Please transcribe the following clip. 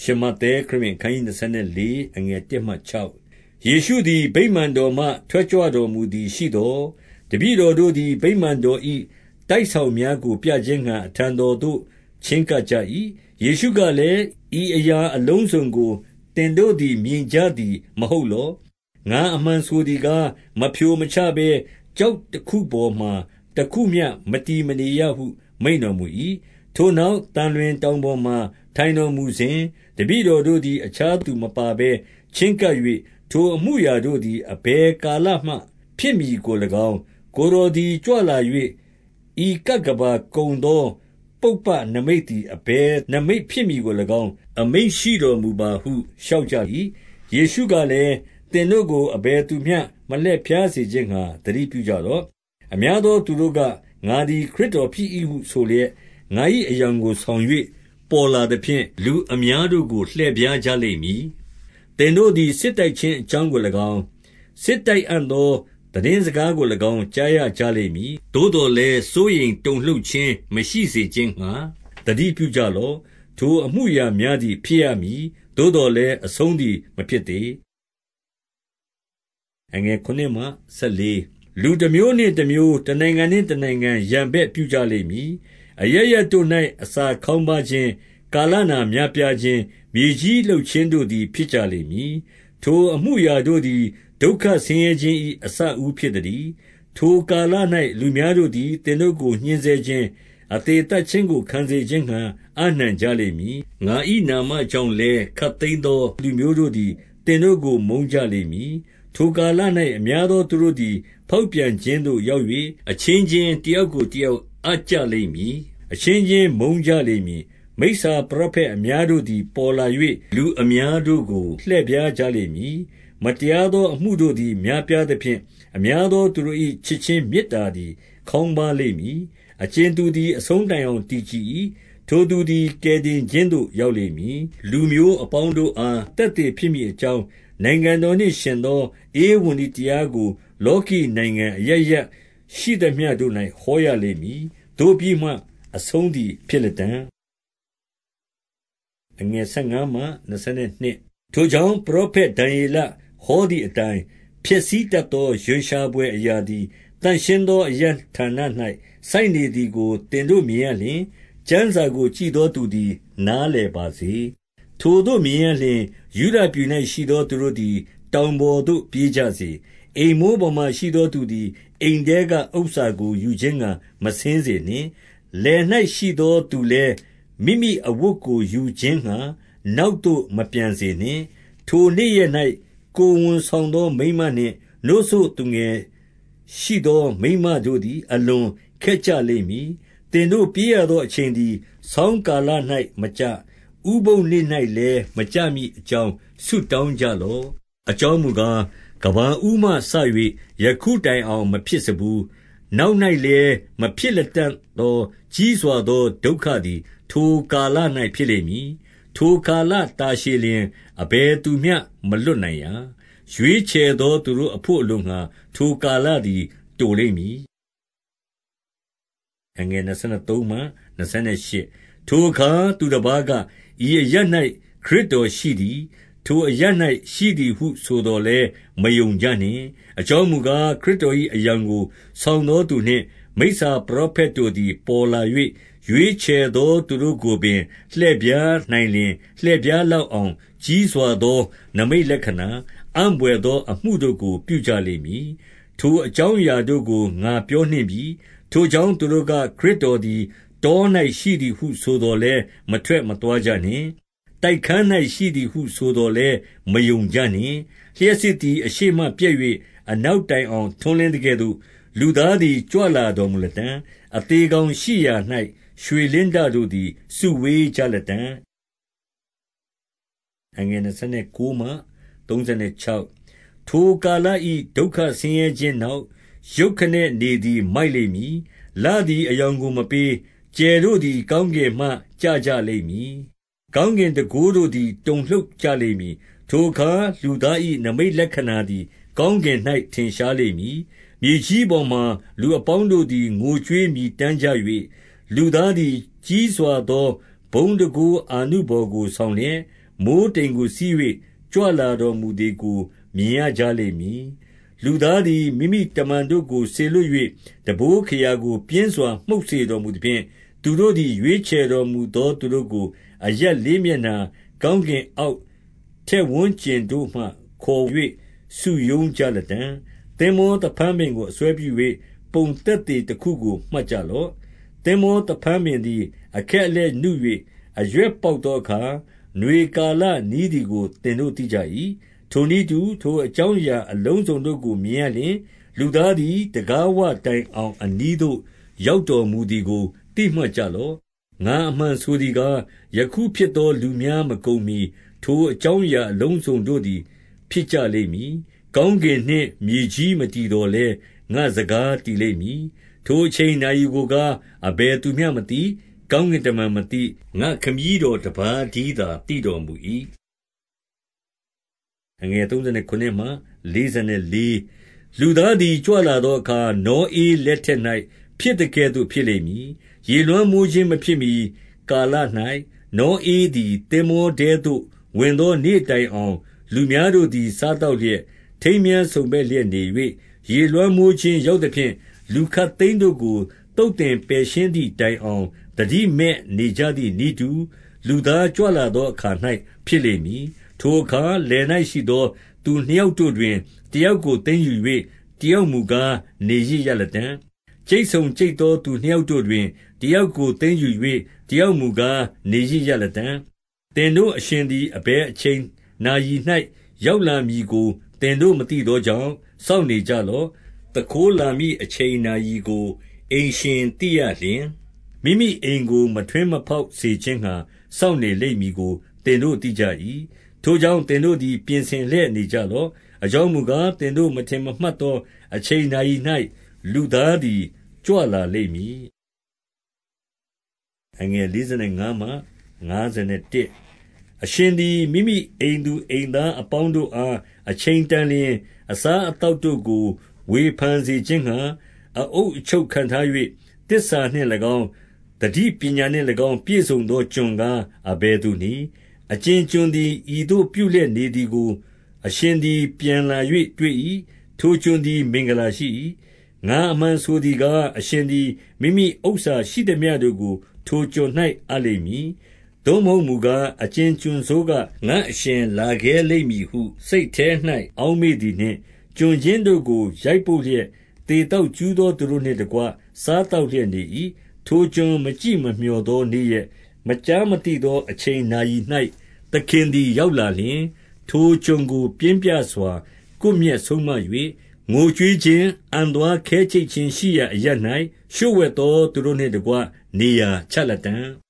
ရှမဿဲခရစ်ဝင်ခန်းကြီး24အငယ်1မှ6ယေရှုသည်ဗိမာန်တော်မှ ထွက်ကြွတော်မူသည်ရှိသောတပည့်တော်တို့သည်ဗိမာန်တော်၏တိုက်ဆောင်များကိုပြခြင်းငှာအထံတော်သို့ချင်းကပ်ကြ၏ယေရှုကလည်းဤအရာအလုံးစုံကိုတင်တို့သည်မြင်ကြသည်မဟုတ်လောငါအမှန်ဆိုသည်ကားမဖြိုမချဘဲကြောက်တစ်ခုပေါ်မှတစ်ခုမျှမတီမနေရဟု မိန်တော်မူ၏ ထိုနောက်တန်လွင်တောင်ပေါ်မှထိုင်တော်မူစဉ် တပည့်တော်တို့သည် အခြားသူမပါဘဲ ချဉ်းကပ်၍ထိုအမှုအရာတို့သည် အဘယ်ကာလမှ ဖြစ်မည်ကို၎င်း၊ကိုယ်တော်သည် ကြွလာ၍ဤကပ်ကမ္ဘာကုန်သော ပုပ္ပနိမိတ်သည် အဘယ်နိမိတ်ဖြစ်မည်ကို၎င်း အမိန့်ရှိတော်မူပါဟု လျှောက်ကြ၏။ယေရှုကလည်း၊သင်တို့ကို အဘယ်သူမျှ မလှည့်ဖြားစေခြင်းငှါ သတိပြုကြလော့။အများသောသူတို့က၊ငါသည် ခရစ်တော်ဖြစ်၏ဟု ဆိုလျက် ငါ၏အယောင်ကိုဆောင်၍ပေါ်လာသဖြင့် လူအများတို့ကို လှည့်ဖြားကြလိမ့်မည်။သင်တို့သည် စစ်တိုက်ခြင်းအကြောင်းကို၎င်း၊စစ်တိုက်အံ့သော သိတင်းစကားကို၎င်း ကြားရကြလိမ့်မည်။သို့သော်လည်း စိုးရိမ်တုန်လှုပ်ခြင်းမရှိစေခြင်းငှါ သတိပြုကြလော့။ထိုအမှုအရာများသည် ဖြစ်ရမည်။သို့သော်လည်း အဆုံးသည် မဖြစ်သေး။လူတမျိုးနှင့်တမျိုး၊တနိုင်ငံနှင့်တနိုင်ငံ ရန်ဘက်ပြုကြလိမ့်မည်။ အရပ်ရပ်တို့၌အစာခေါင်းပါးခြင်း၊ကာလနာများပြားခြင်း၊မြေကြီးလှုပ်ခြင်းတို့သည် ဖြစ်ကြလိမ့်မည်။ထိုအမှုအရာတို့သည် ဒုက္ခဆင်းရဲခြင်း၏အစအဦးဖြစ်သတည်း။ထိုကာလ၌လူများတို့သည် သင်တို့ကို ညှဉ်းဆဲခြင်း၊အသေသတ်ခြင်းကို ခံစေခြင်းငှါ အပ်နှံကြလိမ့်မည်။ငါ၏နာမကြောင့်လည်း ခပ်သိမ်းသော လူမျိုးတို့သည် သင်တို့ကို မုန်းကြလိမ့်မည်။ထိုကာလ၌အများသောသူတို့သည် ဖောက်ပြန်ခြင်းသို့ ရောက်၍အချင်းချင်း တယောက်ကိုတယောက် အပ်ကြလိမ့်မည်။အချင်းချင်းမုန်းကြလိမ့်မည်။မိစ္ဆာပရောဖက်အများတို့သည် ပေါ်လာ၍လူအများတို့ကို လှည့်ဖြားကြလိမ့်မည်။မတရားသောအမှုတို့သည် များပြားသဖြင့် အများသောသူတို့၏ချစ်ခြင်းမေတ္တာသည် ခေါင်းပါးလိမ့်မည်။အကြင်သူသည် အဆုံးတိုင်အောင် တည်ကြည်၏။ထိုသူသည် ကယ်တင်ခြင်းသို့ ရောက်လိမ့်မည်။လူမျိုးအပေါင်းတို့အား သက်သေဖြစ်မည်အကြောင်း နိုင်ငံတော်နှင့်ယှဉ်သော ဧဝံဂေလိတရားကို လောကီနိုင်ငံအရပ်ရပ် ရှိသမျှတို့၌ဟောရလိမ့်မည်။သို့ပြီးမှ အဆုံးသည် ဖြစ်လတံ့။ထိုကြောင့် ပရောဖက်ဒံယေလဟောသည်အတိုင်း၊ဖျက်ဆီးတတ်သော ရွံရှာဘွယ်အရာသည် သန့်ရှင်းသော အရပ်ဌာန၌စိုက်နေသည်ကို သင်တို့မြင်ရလျှင်၊ကျမ်းစာကို ကြည့်သောသူသည် နားလည်ပါစေ။ထိုသို့မြင်ရလျှင်၊ယုဒပြည်၌ရှိသော သူတို့သည် တောင်ပေါ်သို့ ပြေးကြစေ။ အိမ်မိုးပေါ်မှာရှိသောသူသည် အိမ်ထဲကဥစ္စာကို ယူခြင်းငှါ မဆင်းစေနှင့်။လယ်၌ရှိသောသူလည်း မိမိအဝတ်ကို ယူခြင်းငှါ နောက်သို့မပြန်စေနှင့်။ထိုနေ့ရက်၌ကိုယ်ဝန်ဆောင်သောမိန်းမနှင့် နို့စို့သူငယ်ရှိသော မိန်းမတို့သည် အလွန်ခက်ကြလိမ့်မည်။သင်တို့ပြေးရသောအချိန်သည် ဆောင်းကာလ၌မကျ၊ဥပုသ်နေ့၌လည်း မကျမည်အကြောင်း ဆုတောင်းကြလော့။အကြောင်းမူကား၊ ကမ္ဘာဦးမှစ၍ယခုတိုင်အောင် မဖြစ်စဖူး။နောက်၌လည်း မဖြစ်လတံ့သော ကြီးစွာသော ဒုက္ခသည် ထိုကာလ၌ဖြစ်လိမ့်မည်။ထိုကာလတာရှည်လျှင် အဘယ်သူမျှ မလွတ်နိုင်ရာ။ရွေးချယ်သော သူတို့အဘို့အလိုငှါ ထိုကာလသည် တိုလိမ့်မည်။ထိုအခါ သူတပါးက၊ဤအရပ်၌ခရစ်တော်ရှိသည်။ ထိုအရပ်၌ရှိသည်ဟုဆိုသော်လည်း မယုံကြနှင့်။အကြောင်းမူကား၊ခရစ်တော်၏အယောင်ကို ဆောင်သောသူနှင့် မိစ္ဆာပရောဖက်တို့သည် ပေါ်လာ၍ရွေးချယ်သောသူတို့ကိုပင် လှည့်ဖြားနိုင်လျှင် လှည့်ဖြားလောက်အောင် ကြီးစွာသော နိမိတ်လက္ခဏာ၊အံ့ဘွယ်သောအမှုတို့ကို ပြုကြလိမ့်မည်။ထိုအကြောင်းအရာတို့ကို ငါပြောနှင့်ပြီ။ထိုကြောင့် သူတို့က၊ခရစ်တော်သည် တော၌ရှိသည်ဟု ဆိုသော်လည်း မထွက်မသွားကြနှင့်။ တိုက်ခန်း၌ရှိသည်ဟု ဆိုသော်လည်း မယုံကြနှင့်။လျှပ်စစ်သည် အရှေ့မှပြတ်၍အနောက်တိုင်အောင် ထွန်းလင်းသကဲ့သို့ လူသားသည် ကြွလာတော်မူလတံ့။အသေကောင်ရှိရာ၌ရွှေလင်းတတို့သည် စုဝေးကြလတံ့။ထိုကာလ၏ဒုက္ခဆင်းရဲခြင်းနောက်၊ရုတ်ခနဲနေသည် မိုက်လိမ့်မည်။လသည် အရောင်ကိုမပေး။ကြယ်တို့သည် ကောင်းကင်မှ ကျကြလိမ့်မည်။ ကောင်းကင်တန်ခိုးတို့သည် တုန်လှုပ်ကြလိမ့်မည်။ထိုအခါ လူသား၏နိမိတ်လက္ခဏာသည် ကောင်းကင်၌ထင်ရှားလိမ့်မည်။မြေကြီးပေါ်မှာ လူအပေါင်းတို့သည် ငိုကြွေးမြည်တမ်းကြ၍၊လူသားသည် ကြီးစွာသော ဘုန်းတန်ခိုးအာနုဘော်ကို ဆောင်လျက် မိုဃ်းတိမ်ကိုစီး၍ကြွလာတော်မူသည်ကို မြင်ရကြလိမ့်မည်။လူသားသည် မိမိတမန်တို့ကို စေလွှတ်၍တံပိုးခရာကို ပြင်းစွာမှုတ်စေတော်မူသဖြင့်၊သူတို့သည် ရွေးချယ်တော်မူသော သူတို့ကို အရပ်လေးမျက်နှာ၊ကောင်းကင်အောက်ထက်ဝန်းကျင်တို့မှ ခေါ်၍စုရုံးကြလတံ့။သင်္ဘောသဖန်းပင်ကို အစွဲပြု၍ပုံသက်သေတခုကို မှတ်ကြလော့။သင်္ဘောသဖန်းပင်သည် အခက်အလက်နု၍အရွက်ပေါက်သောအခါ၊နွေကာလနီးသည်ကို သင်တို့သိကြ၏။ထိုနည်းတူ၊ထိုအကြောင်းအရာအလုံးစုံတို့ကို မြင်ရလျှင်၊လူသားသည် တံခါးဝတိုင်အောင် အနီးသို့ ရောက်တော်မူသည်ကို သိမှတ်ကြလော့။ ငါအမှန်ဆိုသည်ကား၊ယခုဖြစ်သောလူများမကုန်မှီ ထိုအကြောင်းအရာအလုံးစုံတို့သည် ဖြစ်ကြလိမ့်မည်။ကောင်းကင်နှင့်မြေကြီးမတည်သော်လည်း၊ငါ့စကားတည်လိမ့်မည်။ထိုအချိန်နာရီကိုကား အဘယ်သူမျှမသိ။ကောင်းကင်တမန်မသိ။ငါ့ခမည်းတော်တပါးတည်းသာ သိတော်မူ၏။လူသားသည် ကြွလာသောအခါ၊နောဧလက်ထက်၌ဖြစ်သကဲ့သို့ ဖြစ်လိမ့်မည်။ ရေလွှမ်းမိုးခြင်းမဖြစ်မှီကာလ၌နောဧသည် သင်္ဘောထဲသို့ ဝင်သောနေ့တိုင်အောင် လူများတို့သည် စားသောက်လျက်၊ထိမ်းမြားစုံမက်လျက်နေ၍၊ရေလွှမ်းမိုးခြင်းရောက်သဖြင့် လူခပ်သိမ်းတို့ကို သုတ်သင်ပယ်ရှင်းသည်တိုင်အောင် သတိမဲ့နေကြသည်နည်းတူ၊လူသားကြွလာသောအခါ၌ဖြစ်လိမ့်မည်။ထိုအခါ လယ်၌ရှိသော သူနှစ်ယောက်တို့တွင် တယောက်ကို သိမ်းယူ၍၊တယောက်မူကား နေရစ်ရလတံ့။ ကြိတ်ဆုံကြိတ်သောသူနှစ်ယောက်တို့တွင် တယောက်ကို သိမ်းယူ၍တယောက်မူကား နေရစ်ရလတံ့။သင်တို့အရှင်သည် အဘယ်အချိန်နာရီ၌ရောက်လာမည်ကို သင်တို့မသိသောကြောင့် စောင့်နေကြလော့။သူခိုးလာမည့်အချိန်နာရီကို အိမ်ရှင်သိရလျှင်၊မိမိအိမ်ကို မထွင်းမဖောက်စေခြင်းငှါ စောင့်နေလိမ့်မည်ကို သင်တို့သိကြ၏။ထိုကြောင့် သင်တို့သည် ပြင်ဆင်လျက်နေကြလော့။အကြောင်းမူကား၊သင်တို့ မထင်မမှတ်သော အချိန်နာရီ၌ လူသားသည် ကြွလာလိမ့်မည်။အရှင်သည် မိမိအိမ်သူအိမ်သားအပေါင်းတို့အား အချိန်တန်လျှင် အစားအသောက်တို့ကို ဝေဖန်စေခြင်းငှါ အအုပ်အချုပ်ခန့်ထား၍၊သစ္စာနှင့်၎င်း၊သတိပညာနှင့်၎င်း ပြည့်စုံသော ကျွန်ကား အဘယ်သူနည်း။အကြင်ကျွန်သည် ဤသို့ပြုလျက်နေသည်ကို အရှင်သည် ပြန်လာ၍တွေ့၏။ထိုကျွန်သည် မင်္ဂလာရှိ၏။ ငါအမှန်ဆိုသည်ကား၊အရှင်သည် မိမိဥစ္စာရှိသမျှတို့ကို ထိုကျွန်၌အပ်လိမ့်မည်။သို့မဟုတ်မူကား၊အကြင်ကျွန်ဆိုးက၊ငါ့အရှင်လာခဲလိမ့်မည်ဟု စိတ်ထဲ၌အောက်မေ့သည်နှင့်၊ကျွန်ချင်းတို့ကို ရိုက်ပုတ်လျက်၊သေသောက်ကြူးသောသူတို့နှင့်တကွ စားသောက်လျက်နေ၏။ထိုကျွန်မကြည့်မမျှော်သောနေ့ရက်၊မကြားမသိသော အချိန်နာရီ၌သခင်သည် ရောက်လာလျှင်၊ထိုကျွန်ကို ပြင်းပြစွာ ကွပ်မျက်ဆုံးမ၍၊ ငိုကြွေးခြင်း၊အံသွားခဲကြိတ်ခြင်းရှိရာအရပ်၌လျှို့ဝှက်သော သူတို့နှင့်တကွ နေရာချလတံ့